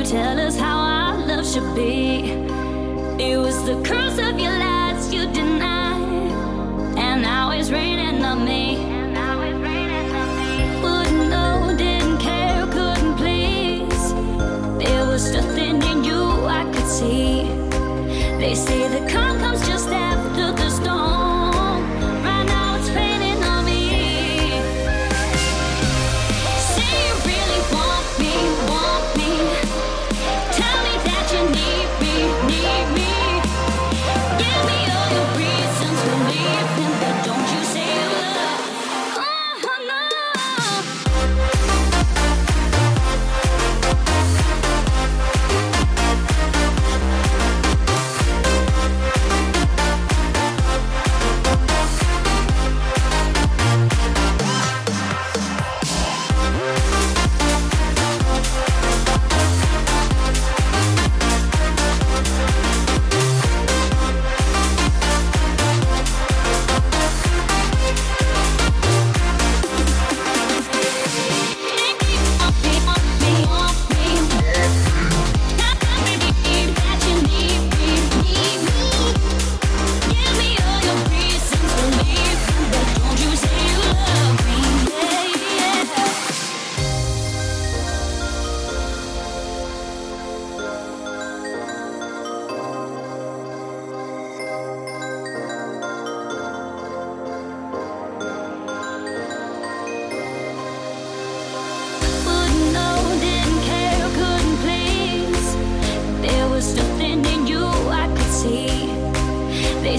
To tell us how our love should be. It was the curse of your lies you denied, and now it's raining on me. Wouldn't know, didn't care, couldn't please. There was nothing in you I could see. They say the calm comes just after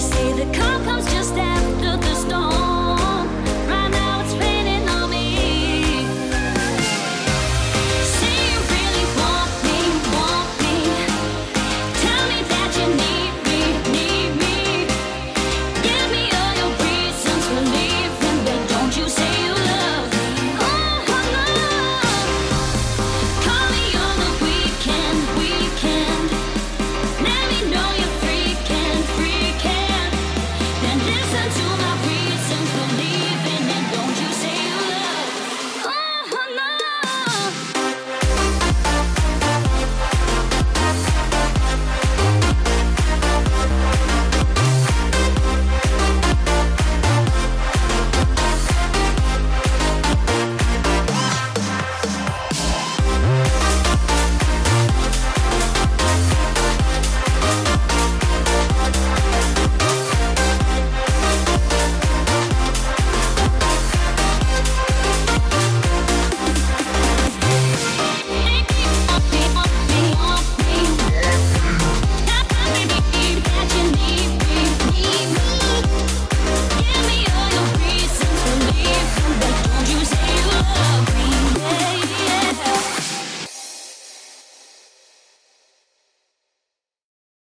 say the calm comes just.